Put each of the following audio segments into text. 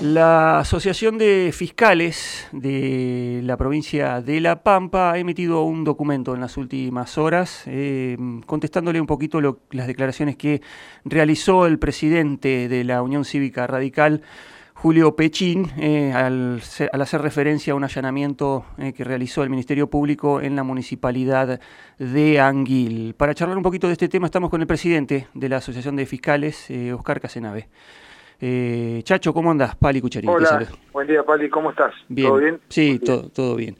La Asociación de Fiscales de la provincia de La Pampa ha emitido un documento en las últimas horas eh, contestándole un poquito las declaraciones que realizó el presidente de la Unión Cívica Radical, Julio Pechín, eh, al, hacer referencia a un allanamiento eh, que realizó el Ministerio Público en la municipalidad de Anguil. Para charlar un poquito de este tema estamos con el presidente de la Asociación de Fiscales, Oscar Casenave. Eh, Chacho, ¿cómo andas? Pali Cucharín. Hola, buen día Pali, ¿cómo estás? ¿Todo bien? Sí, todo, todo bien.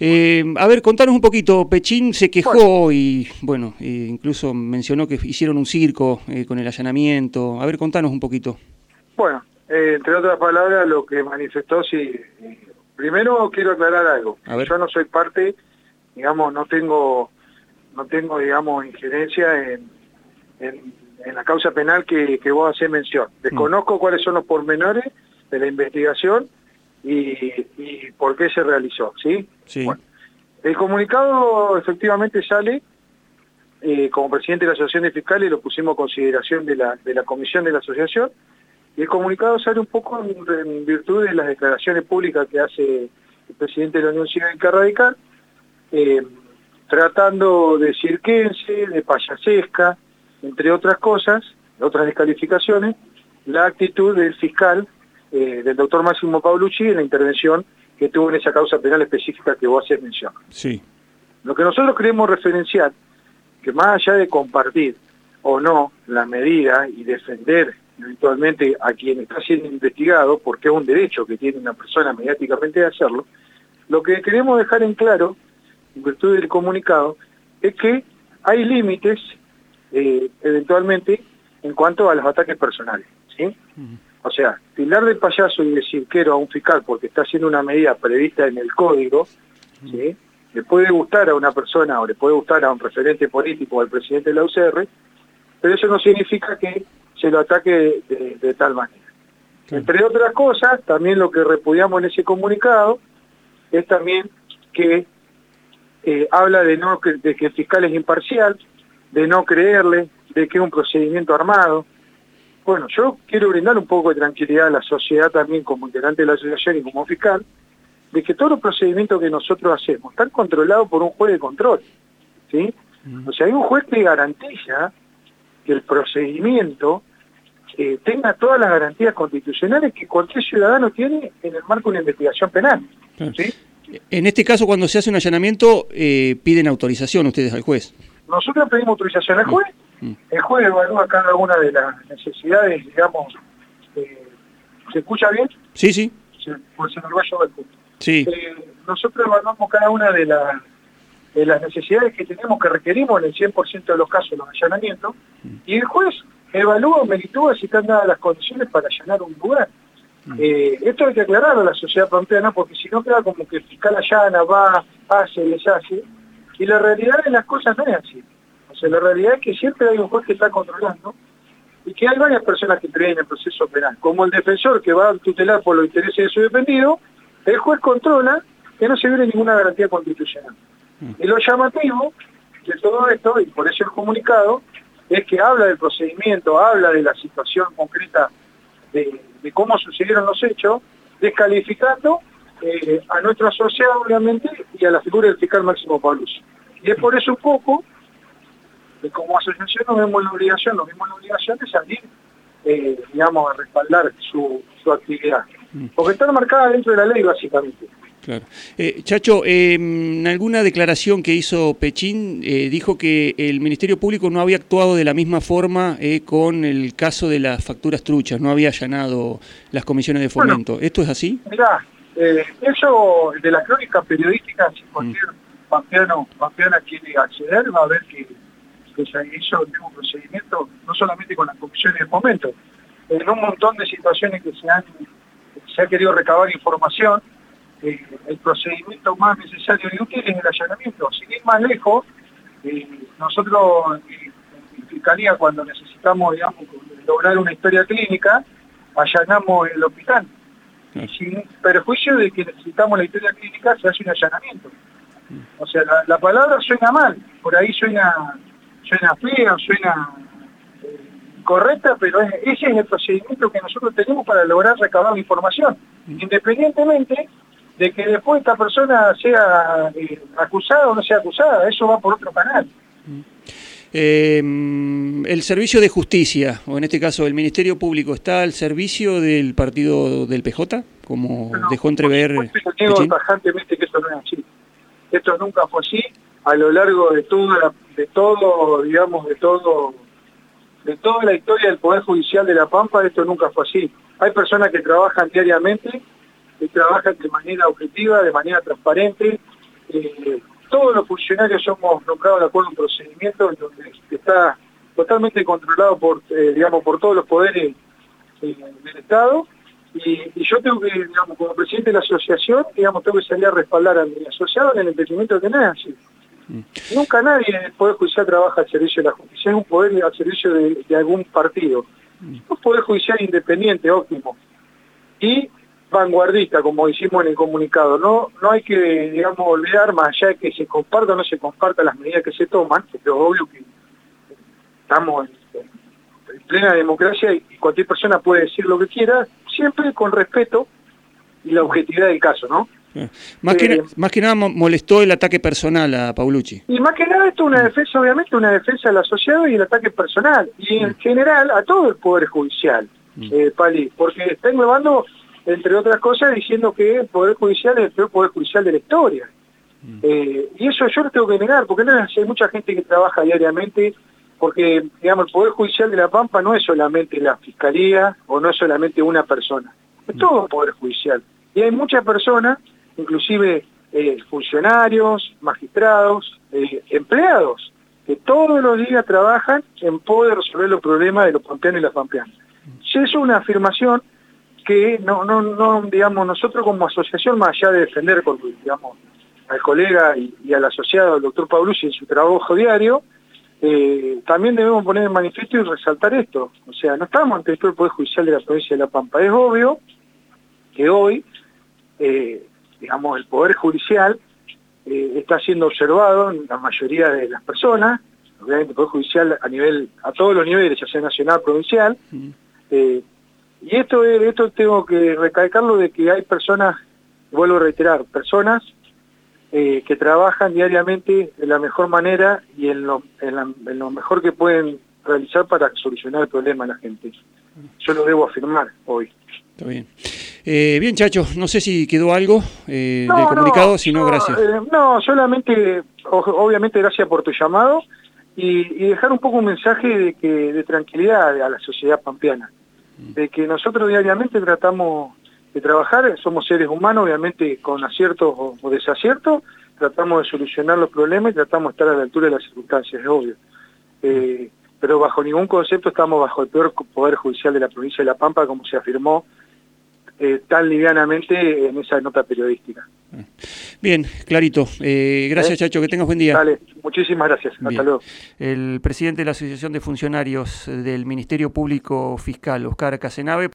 Eh, a ver, contanos un poquito, Pechín se quejó y, bueno, eh, incluso mencionó que hicieron un circo con el allanamiento. A ver, contanos un poquito. Bueno, entre otras palabras, lo que manifestó, sí, primero quiero aclarar algo. Yo no soy parte, digamos, no tengo, no tengo, digamos, injerencia en, en en la causa penal que, que vos hacés mención. Desconozco mm. cuáles son los pormenores de la investigación y, por qué se realizó, ¿sí? el comunicado efectivamente sale, eh, como presidente de la Asociación de Fiscales lo pusimos a consideración de la, de la comisión de la asociación, y el comunicado sale un poco en, virtud de las declaraciones públicas que hace el presidente de la Unión Cívica Radical, eh, tratando de cirquense, de payasesca, entre otras cosas, otras descalificaciones, la actitud del fiscal, eh, del doctor Máximo Paulucci, en la intervención que tuvo en esa causa penal específica que vos haces mención. Sí. Lo que nosotros queremos referenciar, que más allá de compartir o no la medida y defender eventualmente a quien está siendo investigado, porque es un derecho que tiene una persona mediáticamente de hacerlo, lo que queremos dejar en claro, en virtud del comunicado, es que hay límites eh, eventualmente en cuanto a los ataques personales. ¿sí? O sea, tirar de payaso y decir quiero a un fiscal porque está haciendo una medida prevista en el código, ¿sí? le puede gustar a una persona o le puede gustar a un referente político o al presidente de la UCR, pero eso no significa que se lo ataque de, tal manera. Entre otras cosas, también lo que repudiamos en ese comunicado es también que eh, habla de, no, de que el fiscal es imparcial, de no creerle, de que es un procedimiento armado. Bueno, yo quiero brindar un poco de tranquilidad a la sociedad también como integrante de la asociación y como fiscal, de que todos los procedimientos que nosotros hacemos están controlados por un juez de control. ¿sí? O sea, hay un juez que garantiza que el procedimiento eh, tenga todas las garantías constitucionales que cualquier ciudadano tiene en el marco de una investigación penal. ¿sí? En este caso, cuando se hace un allanamiento, eh, piden autorización ustedes al juez. Nosotros pedimos autorización al juez, mm. Mm. el juez evalúa cada una de las necesidades, digamos, eh, ¿se escucha bien? Sí, sí. pues se nos va a llevar el Sí. Eh, nosotros evaluamos cada una de, de las necesidades que tenemos, que requerimos en el 100% de los casos los allanamientos, mm. y el juez evalúa o meritúa si están dadas las condiciones para allanar un lugar. Eh, esto hay que aclararlo a la sociedad pampeana porque si no queda como que el fiscal allana, va, hace, deshace, y la realidad de las cosas no es así. O sea, la realidad es que siempre hay un juez que está controlando y que hay varias personas que creen en el proceso penal. Como el defensor que va a tutelar por los intereses de su defendido, el juez controla que no se viene ninguna garantía constitucional. Mm. Y lo llamativo de todo esto, y por eso el comunicado, es que habla del procedimiento, habla de la situación concreta de, cómo sucedieron los hechos, descalificando eh, a nuestra sociedad, obviamente, y a la figura del fiscal Máximo Paulus. Y es por eso un poco que como asociación nos vemos la obligación, nos vemos la obligación de salir, eh, digamos, a respaldar su, su actividad. Mm. Porque está marcada dentro de la ley, básicamente. Claro. Eh, Chacho, en alguna declaración que hizo Pechín dijo que el Ministerio Público no había actuado de la misma forma con el caso de las facturas truchas, no había allanado las comisiones de fomento. ¿Esto es así? Mirá, eh, eso de la crónica periodística, si cualquier pampeano, pampeana quiere acceder, va a ver que, se hizo el mismo procedimiento, no solamente con las comisiones de momento, en un montón de situaciones que se han se ha querido recabar información, eh, el procedimiento más necesario y útil es el allanamiento. Sin ir más lejos, eh, nosotros en Fiscalía cuando necesitamos digamos, lograr una historia clínica, allanamos el hospital sin perjuicio de que necesitamos la historia clínica, se hace un allanamiento. O sea, la, palabra suena mal, por ahí suena, suena fea, suena eh, incorrecta, pero ese es el procedimiento que nosotros tenemos para lograr recabar la información, independientemente de que después esta persona sea eh, acusada o no sea acusada, eso va por otro canal. Eh, el servicio de justicia, o en este caso el Ministerio Público, ¿está al servicio del partido del PJ? Como dejó entrever... Yo tajantemente que esto no es así. Esto nunca fue así. A lo largo de toda de todo, digamos, de todo de toda la historia del Poder Judicial de La Pampa, esto nunca fue así. Hay personas que trabajan diariamente, que trabajan de manera objetiva, de manera transparente. Eh, todos los funcionarios somos nombrados de acuerdo a un procedimiento donde está totalmente controlado por, eh, digamos, por todos los poderes eh, del Estado. Y, yo tengo que, digamos, como presidente de la asociación, digamos, tengo que salir a respaldar a mi asociado en el emprendimiento que es así. Nunca nadie en el Poder Judicial trabaja al servicio de la justicia, es un poder al servicio de, algún partido. Un Poder Judicial independiente, óptimo. Y vanguardista, como hicimos en el comunicado. No no hay que, digamos, olvidar, más allá de que se comparta o no se comparta las medidas que se toman, porque es obvio que estamos en, plena democracia y cualquier persona puede decir lo que quiera, siempre con respeto y la objetividad del caso, ¿no? Más, que, eh, más que nada molestó el ataque personal a Paulucci. Y más que nada esto es una defensa, obviamente, una defensa del asociado y el ataque personal. Y en mm. general a todo el Poder Judicial, mm. eh, Pali, porque está englobando, entre otras cosas, diciendo que el Poder Judicial es el peor Poder Judicial de la historia. Mm. Eh, y eso yo lo tengo que negar, porque no hay mucha gente que trabaja diariamente, porque, digamos, el Poder Judicial de La Pampa no es solamente la Fiscalía o no es solamente una persona, es todo el Poder Judicial. Y hay muchas personas inclusive eh, funcionarios, magistrados, eh, empleados, que todos los días trabajan en poder resolver los problemas de los pampeanos y las pampeanas. Si es una afirmación que no, no, no, digamos, nosotros como asociación, más allá de defender, al colega y, al asociado, el doctor Paulucci, en su trabajo diario, eh, también debemos poner en manifiesto y resaltar esto. O sea, no estamos ante el Poder Judicial de la provincia de La Pampa. Es obvio que hoy digamos, el Poder Judicial eh, está siendo observado en la mayoría de las personas, obviamente el Poder Judicial a nivel, a todos los niveles, ya sea nacional, provincial, eh, y esto, esto tengo que recalcarlo de que hay personas, vuelvo a reiterar, personas eh, que trabajan diariamente de la mejor manera y en lo, en lo mejor que pueden realizar para solucionar el problema de la gente. Yo lo debo afirmar hoy. Está bien. Eh, bien, Chacho, no sé si quedó algo eh, del comunicado, si no, gracias. Eh, no, solamente, obviamente, gracias por tu llamado y, dejar un poco un mensaje de, que, de tranquilidad a la sociedad pampeana, mm. de que nosotros diariamente tratamos de trabajar, somos seres humanos, obviamente con aciertos o, desaciertos, tratamos de solucionar los problemas y tratamos de estar a la altura de las circunstancias, es obvio. pero bajo ningún concepto estamos bajo el peor poder judicial de la provincia de La Pampa, como se afirmó eh, tan livianamente en esa nota periodística. Bien, clarito. Eh, gracias, ¿Eh? Chacho. Que tengas buen día. Dale, muchísimas gracias. Hasta luego. El presidente de la Asociación de Funcionarios del Ministerio Público Fiscal, Oscar Casenave.